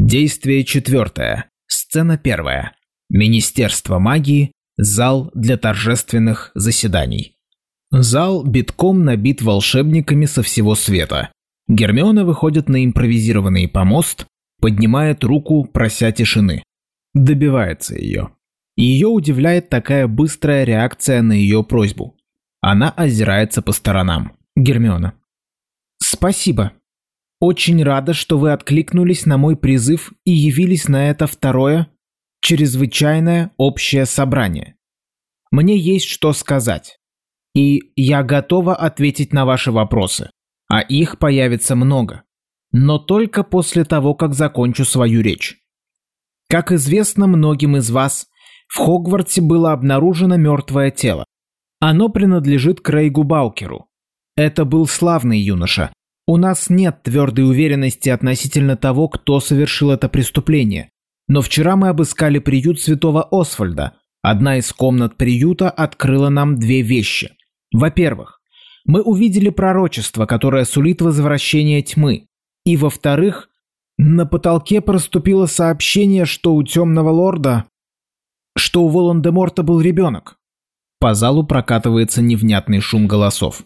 Действие четвертое. Сцена первая. Министерство магии. Зал для торжественных заседаний. Зал битком набит волшебниками со всего света. Гермиона выходит на импровизированный помост, поднимает руку, прося тишины. Добивается ее. Ее удивляет такая быстрая реакция на ее просьбу. Она озирается по сторонам. Гермиона. «Спасибо. Очень рада, что вы откликнулись на мой призыв и явились на это второе, чрезвычайное общее собрание. Мне есть что сказать. И я готова ответить на ваши вопросы. А их появится много. Но только после того, как закончу свою речь. Как известно многим из вас, в Хогвартсе было обнаружено мертвое тело. Оно принадлежит Крейгу Баукеру. Это был славный юноша. У нас нет твердой уверенности относительно того, кто совершил это преступление. Но вчера мы обыскали приют святого Освальда. Одна из комнат приюта открыла нам две вещи. Во-первых, мы увидели пророчество, которое сулит возвращение тьмы. И во-вторых, на потолке проступило сообщение, что у темного лорда... что у Волан-де-Морта был ребенок. По залу прокатывается невнятный шум голосов.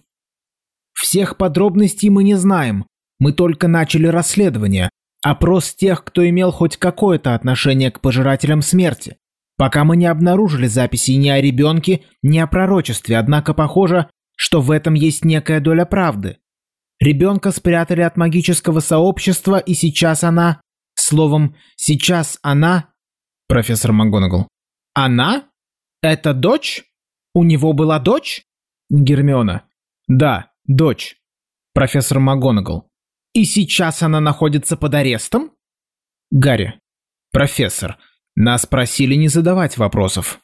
Всех подробностей мы не знаем. Мы только начали расследование. Опрос тех, кто имел хоть какое-то отношение к пожирателям смерти. Пока мы не обнаружили записей ни о ребенке, ни о пророчестве, однако похоже, что в этом есть некая доля правды. Ребенка спрятали от магического сообщества, и сейчас она... Словом, сейчас она... Профессор МакГонагал. Она? Это дочь? У него была дочь? Гермиона. Да, дочь. Профессор МакГонагал. И сейчас она находится под арестом? Гарри. Профессор, нас просили не задавать вопросов.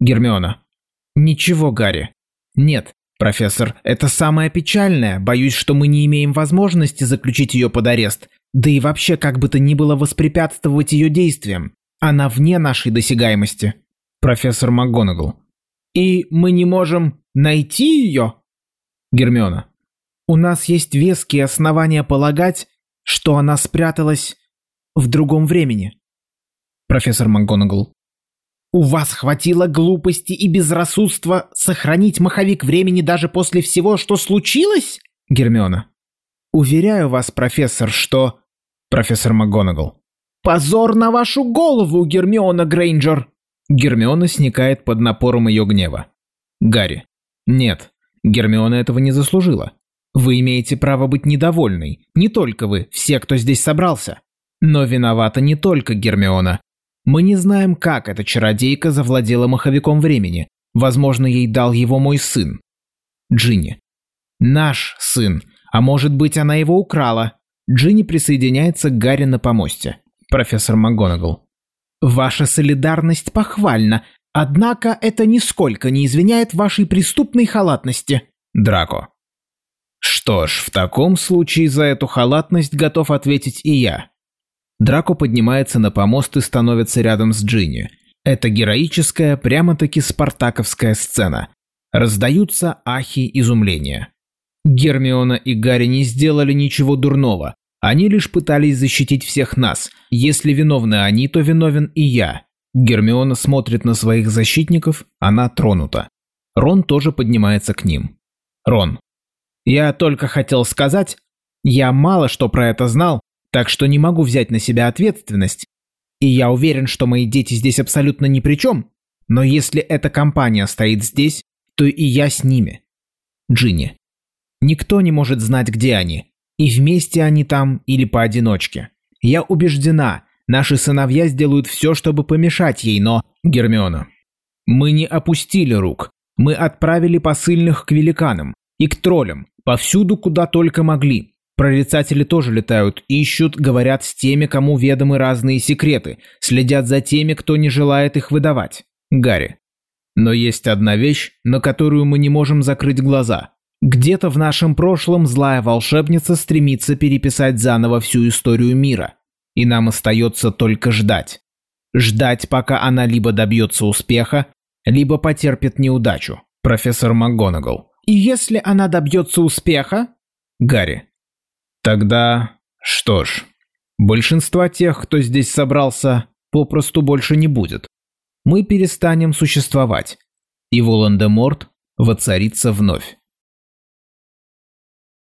Гермиона. Ничего, Гарри. Нет, профессор, это самое печальное. Боюсь, что мы не имеем возможности заключить ее под арест. Да и вообще, как бы то ни было воспрепятствовать ее действиям. Она вне нашей досягаемости. Профессор МакГонагал. И мы не можем найти ее? Гермиона. У нас есть веские основания полагать, что она спряталась в другом времени. Профессор МакГонагал. У вас хватило глупости и безрассудства сохранить маховик времени даже после всего, что случилось? Гермиона. Уверяю вас, профессор, что... Профессор МакГонагал. Позор на вашу голову, Гермиона Грейнджер! Гермиона сникает под напором ее гнева. Гарри. Нет, Гермиона этого не заслужила. Вы имеете право быть недовольной. Не только вы, все, кто здесь собрался. Но виновата не только Гермиона. Мы не знаем, как эта чародейка завладела маховиком времени. Возможно, ей дал его мой сын. Джинни. Наш сын. А может быть, она его украла. Джинни присоединяется к Гарри на помосте. Профессор МакГонагал. Ваша солидарность похвальна, однако это нисколько не извиняет вашей преступной халатности. Драко. Что ж, в таком случае за эту халатность готов ответить и я. Драко поднимается на помост и становится рядом с Джинни. Это героическая, прямо-таки спартаковская сцена. Раздаются ахи изумления. Гермиона и Гарри не сделали ничего дурного. Они лишь пытались защитить всех нас. Если виновны они, то виновен и я. Гермиона смотрит на своих защитников, она тронута. Рон тоже поднимается к ним. Рон. Я только хотел сказать, я мало что про это знал, так что не могу взять на себя ответственность. И я уверен, что мои дети здесь абсолютно ни при чем. Но если эта компания стоит здесь, то и я с ними. Джинни. Никто не может знать, где они. И вместе они там или поодиночке. Я убеждена, наши сыновья сделают все, чтобы помешать ей, но... Гермиона. Мы не опустили рук. Мы отправили посыльных к великанам и к троллям, повсюду, куда только могли. Прорицатели тоже летают, ищут, говорят с теми, кому ведомы разные секреты, следят за теми, кто не желает их выдавать. Гарри. Но есть одна вещь, на которую мы не можем закрыть глаза. Где-то в нашем прошлом злая волшебница стремится переписать заново всю историю мира. И нам остается только ждать. Ждать, пока она либо добьется успеха, либо потерпит неудачу. Профессор МакГонагал. И если она добьется успеха? Гарри. Тогда... Что ж... Большинства тех, кто здесь собрался, попросту больше не будет. Мы перестанем существовать, и Волан-де-Морт воцарится вновь.